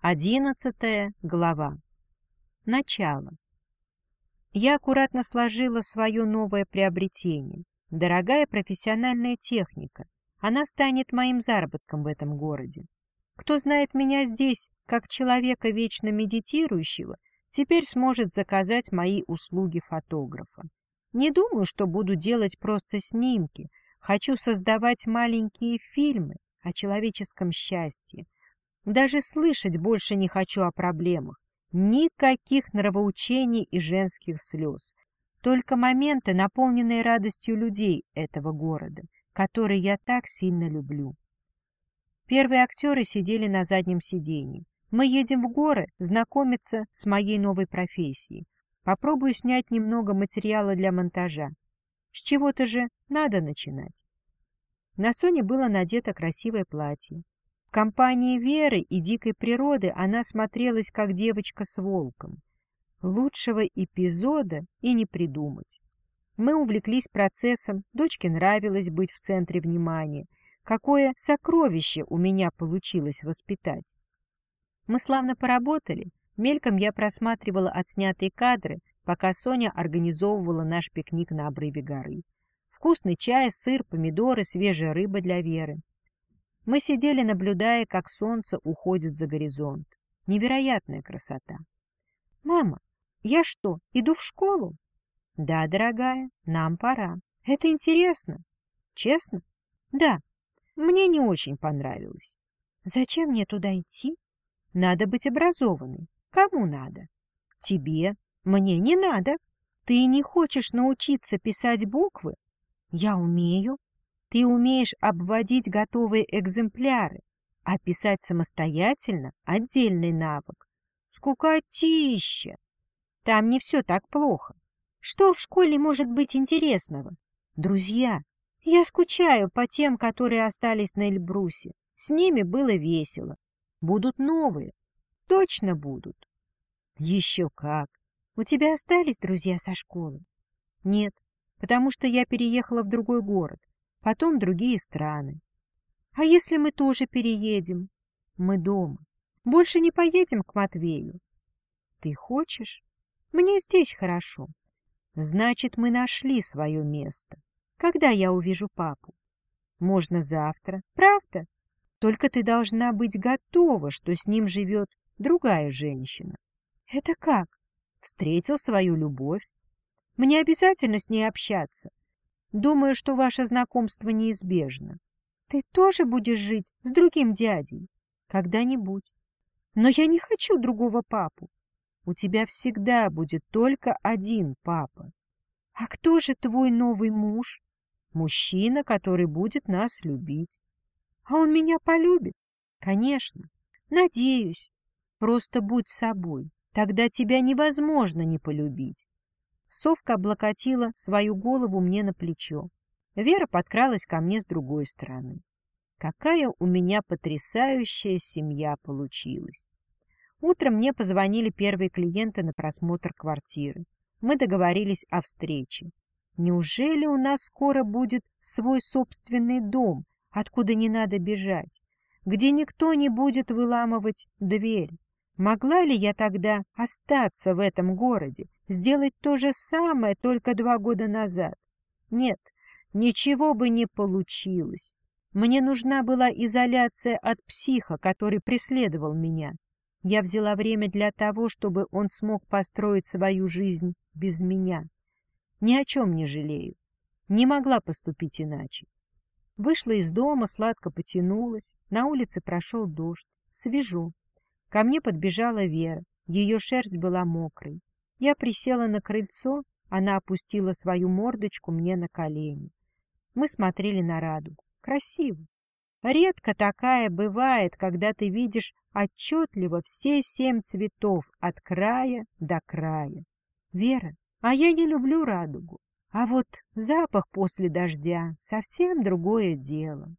Одиннадцатая глава. Начало. Я аккуратно сложила свое новое приобретение. Дорогая профессиональная техника. Она станет моим заработком в этом городе. Кто знает меня здесь, как человека вечно медитирующего, теперь сможет заказать мои услуги фотографа. Не думаю, что буду делать просто снимки. Хочу создавать маленькие фильмы о человеческом счастье, даже слышать больше не хочу о проблемах. Никаких нравоучений и женских слез. Только моменты, наполненные радостью людей этого города, который я так сильно люблю. Первые актеры сидели на заднем сиденье. Мы едем в горы знакомиться с моей новой профессией. Попробую снять немного материала для монтажа. С чего-то же надо начинать. На Соне было надето красивое платье. В компании Веры и дикой природы она смотрелась как девочка с волком. Лучшего эпизода и не придумать. Мы увлеклись процессом, дочке нравилось быть в центре внимания. Какое сокровище у меня получилось воспитать. Мы славно поработали. Мельком я просматривала отснятые кадры, пока Соня организовывала наш пикник на обрыве горы. Вкусный чай, сыр, помидоры, свежая рыба для Веры. Мы сидели, наблюдая, как солнце уходит за горизонт. Невероятная красота. «Мама, я что, иду в школу?» «Да, дорогая, нам пора. Это интересно». «Честно?» «Да. Мне не очень понравилось». «Зачем мне туда идти?» «Надо быть образованной. Кому надо?» «Тебе. Мне не надо. Ты не хочешь научиться писать буквы?» «Я умею. Ты умеешь обводить готовые экземпляры, а писать самостоятельно — отдельный навык. Скукотища! Там не все так плохо. Что в школе может быть интересного? Друзья. Я скучаю по тем, которые остались на Эльбрусе. С ними было весело. Будут новые. Точно будут. Еще как. У тебя остались друзья со школы? Нет, потому что я переехала в другой город потом другие страны. А если мы тоже переедем? Мы дома. Больше не поедем к Матвею. Ты хочешь? Мне здесь хорошо. Значит, мы нашли свое место. Когда я увижу папу? Можно завтра, правда? Только ты должна быть готова, что с ним живет другая женщина. Это как? Встретил свою любовь. Мне обязательно с ней общаться. Думаю, что ваше знакомство неизбежно. Ты тоже будешь жить с другим дядей? Когда-нибудь. Но я не хочу другого папу. У тебя всегда будет только один папа. А кто же твой новый муж? Мужчина, который будет нас любить. А он меня полюбит? Конечно. Надеюсь. Просто будь собой. Тогда тебя невозможно не полюбить. Совка облокотила свою голову мне на плечо. Вера подкралась ко мне с другой стороны. Какая у меня потрясающая семья получилась. Утром мне позвонили первые клиенты на просмотр квартиры. Мы договорились о встрече. Неужели у нас скоро будет свой собственный дом, откуда не надо бежать, где никто не будет выламывать дверь? Могла ли я тогда остаться в этом городе, сделать то же самое только два года назад? Нет, ничего бы не получилось. Мне нужна была изоляция от психа, который преследовал меня. Я взяла время для того, чтобы он смог построить свою жизнь без меня. Ни о чем не жалею. Не могла поступить иначе. Вышла из дома, сладко потянулась. На улице прошел дождь. Свежо. Ко мне подбежала Вера. Ее шерсть была мокрой. Я присела на крыльцо, она опустила свою мордочку мне на колени. Мы смотрели на радугу. Красиво. Редко такая бывает, когда ты видишь отчетливо все семь цветов от края до края. Вера, а я не люблю радугу. А вот запах после дождя — совсем другое дело.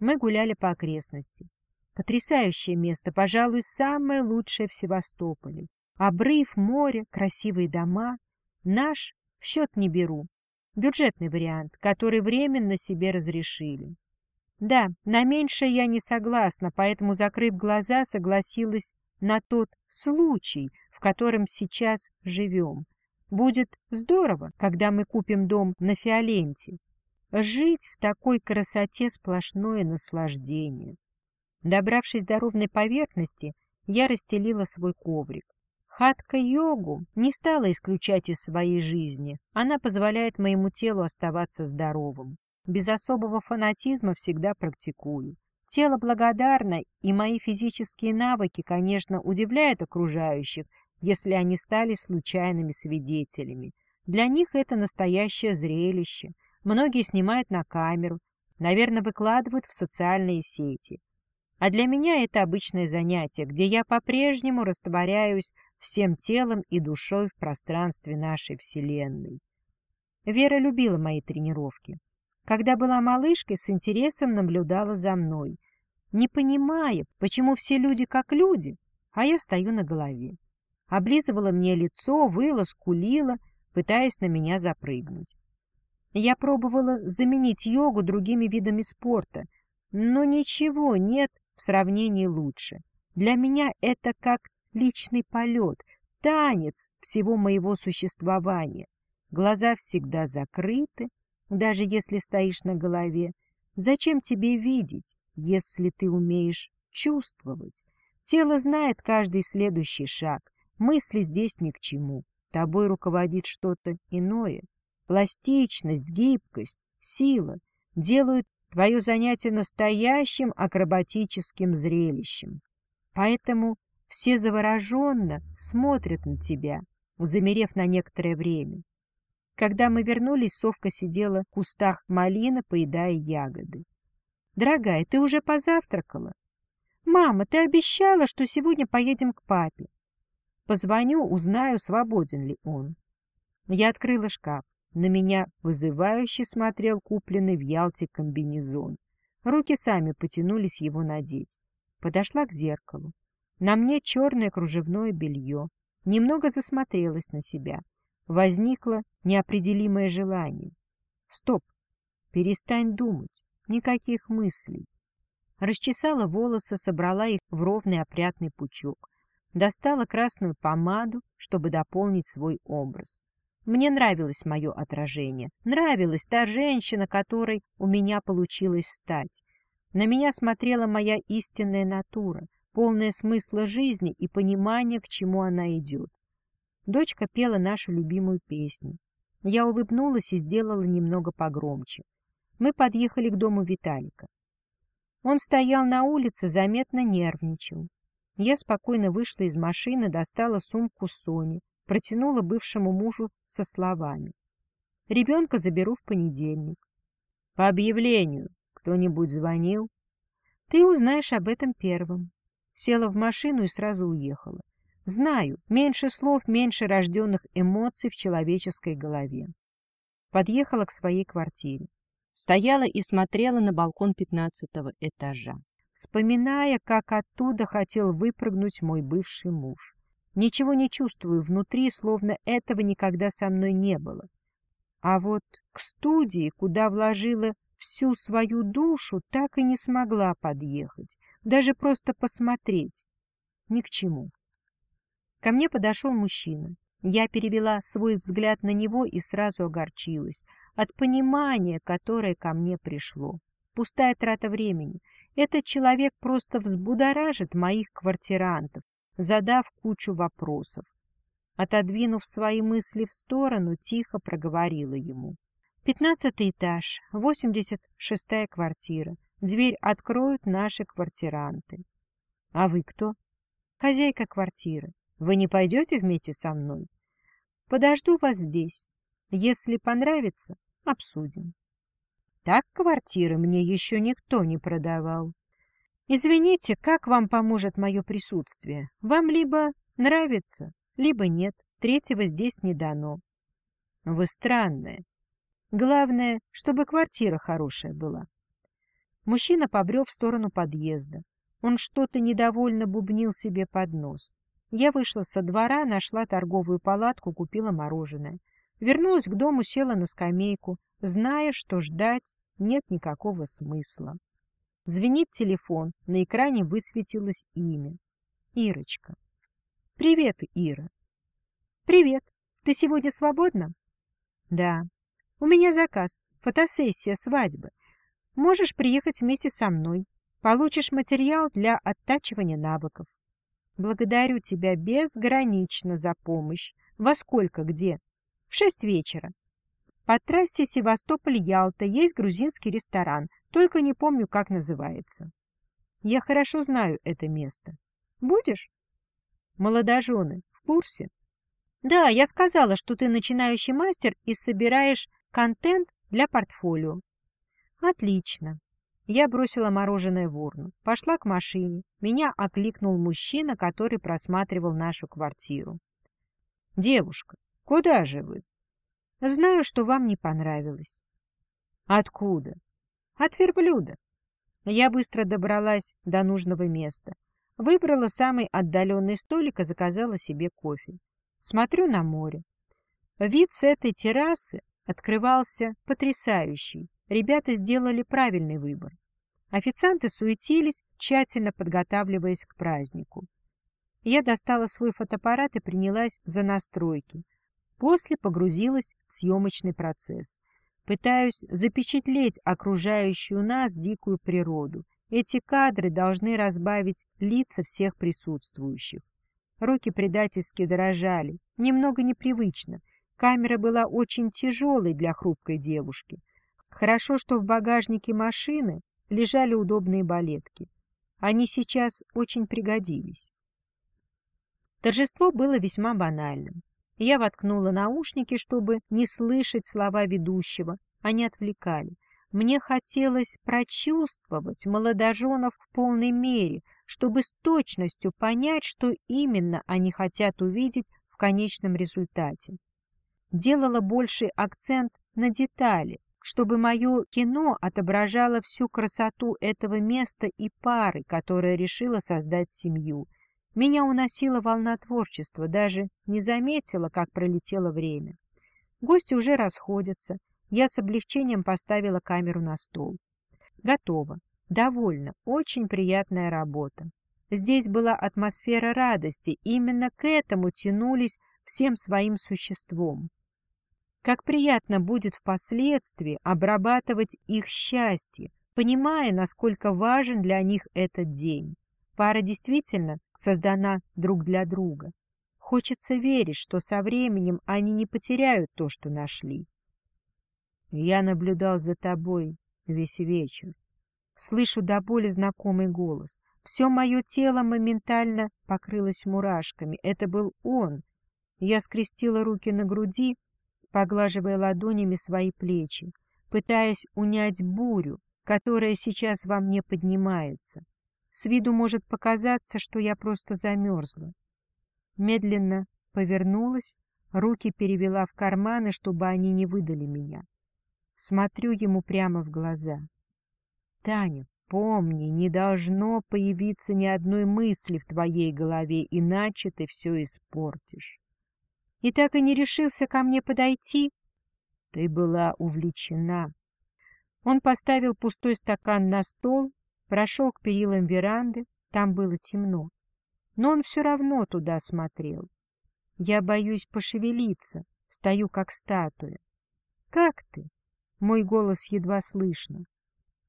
Мы гуляли по окрестности. Потрясающее место, пожалуй, самое лучшее в Севастополе. Обрыв, море, красивые дома. Наш в счет не беру. Бюджетный вариант, который временно себе разрешили. Да, на меньшее я не согласна, поэтому, закрыв глаза, согласилась на тот случай, в котором сейчас живем. Будет здорово, когда мы купим дом на Фиоленте. Жить в такой красоте сплошное наслаждение. Добравшись до ровной поверхности, я расстелила свой коврик. Хатка-йогу не стала исключать из своей жизни. Она позволяет моему телу оставаться здоровым. Без особого фанатизма всегда практикую. Тело благодарно, и мои физические навыки, конечно, удивляют окружающих, если они стали случайными свидетелями. Для них это настоящее зрелище. Многие снимают на камеру, наверное, выкладывают в социальные сети. А для меня это обычное занятие, где я по-прежнему растворяюсь всем телом и душой в пространстве нашей Вселенной. Вера любила мои тренировки. Когда была малышкой, с интересом наблюдала за мной, не понимая, почему все люди как люди, а я стою на голове. Облизывала мне лицо, выла, скулила, пытаясь на меня запрыгнуть. Я пробовала заменить йогу другими видами спорта, но ничего нет в сравнении лучше. Для меня это как личный полет, танец всего моего существования. Глаза всегда закрыты, даже если стоишь на голове. Зачем тебе видеть, если ты умеешь чувствовать? Тело знает каждый следующий шаг. Мысли здесь ни к чему. Тобой руководит что-то иное. Пластичность, гибкость, сила делают твое занятие настоящим акробатическим зрелищем. Поэтому все завороженно смотрят на тебя, замерев на некоторое время. Когда мы вернулись, совка сидела в кустах малины, поедая ягоды. — Дорогая, ты уже позавтракала? — Мама, ты обещала, что сегодня поедем к папе. Позвоню, узнаю, свободен ли он. Я открыла шкаф. На меня вызывающе смотрел купленный в Ялте комбинезон. Руки сами потянулись его надеть. Подошла к зеркалу. На мне черное кружевное белье. Немного засмотрелась на себя. Возникло неопределимое желание. Стоп! Перестань думать. Никаких мыслей. Расчесала волосы, собрала их в ровный опрятный пучок. Достала красную помаду, чтобы дополнить свой образ. Мне нравилось мое отражение, нравилась та женщина, которой у меня получилось стать. На меня смотрела моя истинная натура, полная смысла жизни и понимания, к чему она идет. Дочка пела нашу любимую песню. Я улыбнулась и сделала немного погромче. Мы подъехали к дому Виталика. Он стоял на улице, заметно нервничал. Я спокойно вышла из машины, достала сумку Сони, протянула бывшему мужу со словами. «Ребенка заберу в понедельник». «По объявлению кто-нибудь звонил?» «Ты узнаешь об этом первым». Села в машину и сразу уехала. Знаю, меньше слов, меньше рожденных эмоций в человеческой голове. Подъехала к своей квартире. Стояла и смотрела на балкон пятнадцатого этажа, вспоминая, как оттуда хотел выпрыгнуть мой бывший муж. Ничего не чувствую внутри, словно этого никогда со мной не было. А вот к студии, куда вложила всю свою душу, так и не смогла подъехать, даже просто посмотреть. Ни к чему. Ко мне подошел мужчина. Я перевела свой взгляд на него и сразу огорчилась от понимания, которое ко мне пришло. Пустая трата времени. Этот человек просто взбудоражит моих квартирантов, задав кучу вопросов. Отодвинув свои мысли в сторону, тихо проговорила ему. «Пятнадцатый этаж, восемьдесят шестая квартира. Дверь откроют наши квартиранты». «А вы кто?» «Хозяйка квартиры. Вы не пойдете вместе со мной?» «Подожду вас здесь. Если понравится, обсудим». Так квартиры мне еще никто не продавал. Извините, как вам поможет мое присутствие? Вам либо нравится, либо нет. Третьего здесь не дано. Вы странная. Главное, чтобы квартира хорошая была. Мужчина побрел в сторону подъезда. Он что-то недовольно бубнил себе под нос. Я вышла со двора, нашла торговую палатку, купила мороженое. Вернулась к дому, села на скамейку, зная, что ждать нет никакого смысла. Звенит телефон, на экране высветилось имя. Ирочка. «Привет, Ира». «Привет. Ты сегодня свободна?» «Да. У меня заказ. Фотосессия свадьбы. Можешь приехать вместе со мной. Получишь материал для оттачивания навыков. Благодарю тебя безгранично за помощь. Во сколько где? В шесть вечера. По трассе Севастополь-Ялта есть грузинский ресторан, только не помню, как называется. Я хорошо знаю это место. Будешь? Молодожены, в курсе? Да, я сказала, что ты начинающий мастер и собираешь контент для портфолио. Отлично. Я бросила мороженое в урну, пошла к машине. Меня окликнул мужчина, который просматривал нашу квартиру. — Девушка, куда же вы? — Знаю, что вам не понравилось. — Откуда? — От верблюда. Я быстро добралась до нужного места. Выбрала самый отдаленный столик и заказала себе кофе. Смотрю на море. Вид с этой террасы открывался потрясающий. Ребята сделали правильный выбор. Официанты суетились, тщательно подготавливаясь к празднику. Я достала свой фотоаппарат и принялась за настройки. После погрузилась в съемочный процесс. Пытаюсь запечатлеть окружающую нас дикую природу. Эти кадры должны разбавить лица всех присутствующих. Руки предательски дрожали, немного непривычно. Камера была очень тяжелой для хрупкой девушки — Хорошо, что в багажнике машины лежали удобные балетки. Они сейчас очень пригодились. Торжество было весьма банальным. Я воткнула наушники, чтобы не слышать слова ведущего. Они отвлекали. Мне хотелось прочувствовать молодоженов в полной мере, чтобы с точностью понять, что именно они хотят увидеть в конечном результате. Делала больший акцент на детали, чтобы мое кино отображало всю красоту этого места и пары, которая решила создать семью. Меня уносила волна творчества, даже не заметила, как пролетело время. Гости уже расходятся. Я с облегчением поставила камеру на стол. Готово. Довольно. Очень приятная работа. Здесь была атмосфера радости. Именно к этому тянулись всем своим существом. Как приятно будет впоследствии обрабатывать их счастье, понимая, насколько важен для них этот день. Пара действительно создана друг для друга. Хочется верить, что со временем они не потеряют то, что нашли. Я наблюдал за тобой весь вечер. Слышу до боли знакомый голос. Все мое тело моментально покрылось мурашками. Это был он. Я скрестила руки на груди поглаживая ладонями свои плечи, пытаясь унять бурю, которая сейчас во мне поднимается. С виду может показаться, что я просто замерзла. Медленно повернулась, руки перевела в карманы, чтобы они не выдали меня. Смотрю ему прямо в глаза. «Таня, помни, не должно появиться ни одной мысли в твоей голове, иначе ты все испортишь» и так и не решился ко мне подойти? Ты была увлечена. Он поставил пустой стакан на стол, прошел к перилам веранды, там было темно. Но он все равно туда смотрел. Я боюсь пошевелиться, стою как статуя. «Как ты?» Мой голос едва слышно.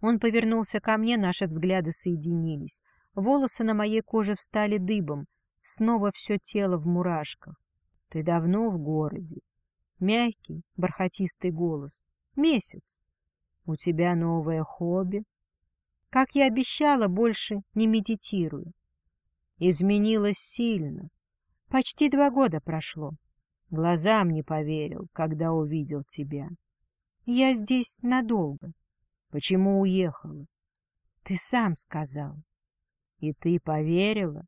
Он повернулся ко мне, наши взгляды соединились. Волосы на моей коже встали дыбом, снова все тело в мурашках. Ты давно в городе. Мягкий, бархатистый голос. Месяц. У тебя новое хобби. Как я обещала, больше не медитирую. Изменилось сильно. Почти два года прошло. Глазам не поверил, когда увидел тебя. Я здесь надолго. Почему уехала? Ты сам сказал. И ты поверила?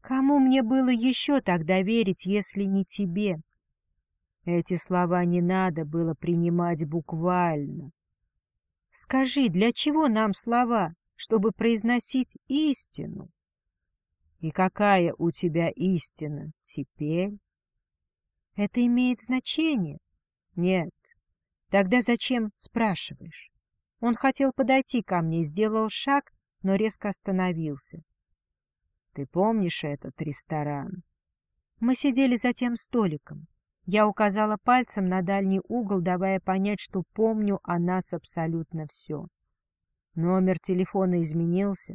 Кому мне было еще тогда верить, если не тебе? Эти слова не надо было принимать буквально. Скажи, для чего нам слова, чтобы произносить истину? И какая у тебя истина теперь? Это имеет значение? Нет. Тогда зачем спрашиваешь? Он хотел подойти ко мне сделал шаг, но резко остановился. — Ты помнишь этот ресторан? Мы сидели за тем столиком. Я указала пальцем на дальний угол, давая понять, что помню о нас абсолютно все. Номер телефона изменился?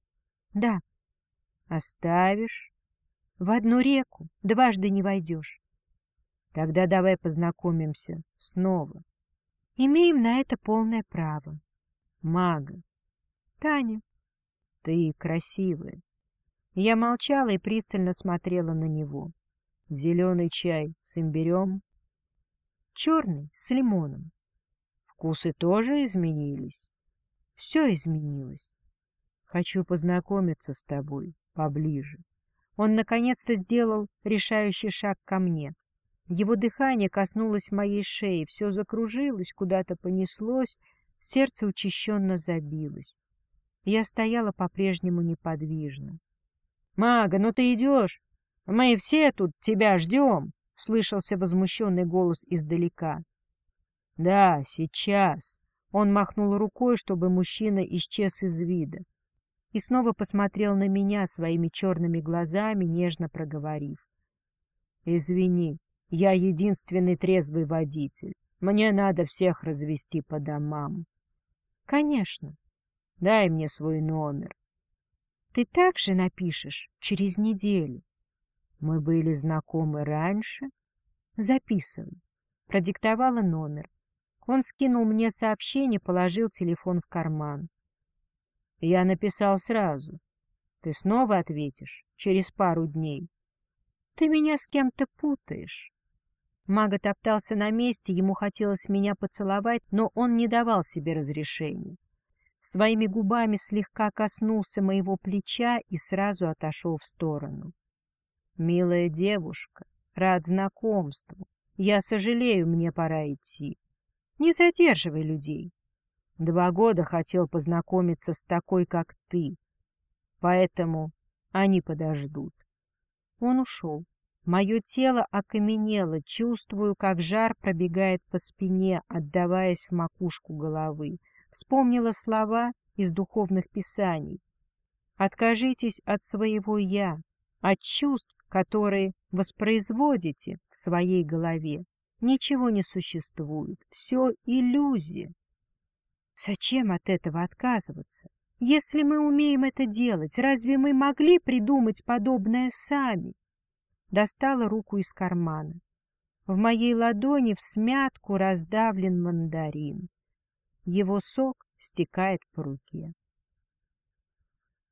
— Да. — Оставишь? — В одну реку дважды не войдешь. — Тогда давай познакомимся снова. — Имеем на это полное право. — Мага. — Таня. — Ты красивая. Я молчала и пристально смотрела на него. Зеленый чай с имбирем. Черный с лимоном. Вкусы тоже изменились. Все изменилось. Хочу познакомиться с тобой поближе. Он наконец-то сделал решающий шаг ко мне. Его дыхание коснулось моей шеи, все закружилось, куда-то понеслось, сердце учащенно забилось. Я стояла по-прежнему неподвижно. — Мага, ну ты идешь? Мы все тут тебя ждем, — слышался возмущенный голос издалека. — Да, сейчас. Он махнул рукой, чтобы мужчина исчез из вида. И снова посмотрел на меня своими черными глазами, нежно проговорив. — Извини, я единственный трезвый водитель. Мне надо всех развести по домам. — Конечно. Дай мне свой номер. — Ты также напишешь через неделю. Мы были знакомы раньше. Записывай. Продиктовала номер. Он скинул мне сообщение, положил телефон в карман. Я написал сразу. Ты снова ответишь через пару дней. Ты меня с кем-то путаешь. Мага топтался на месте, ему хотелось меня поцеловать, но он не давал себе разрешения. Своими губами слегка коснулся моего плеча и сразу отошел в сторону. «Милая девушка, рад знакомству. Я сожалею, мне пора идти. Не задерживай людей. Два года хотел познакомиться с такой, как ты. Поэтому они подождут». Он ушел. Мое тело окаменело, чувствую, как жар пробегает по спине, отдаваясь в макушку головы. Вспомнила слова из духовных писаний. «Откажитесь от своего «я», от чувств, которые воспроизводите в своей голове, ничего не существует, все иллюзия. Зачем от этого отказываться? Если мы умеем это делать, разве мы могли придумать подобное сами? Достала руку из кармана. В моей ладони в смятку раздавлен мандарин. Его сок стекает по руке.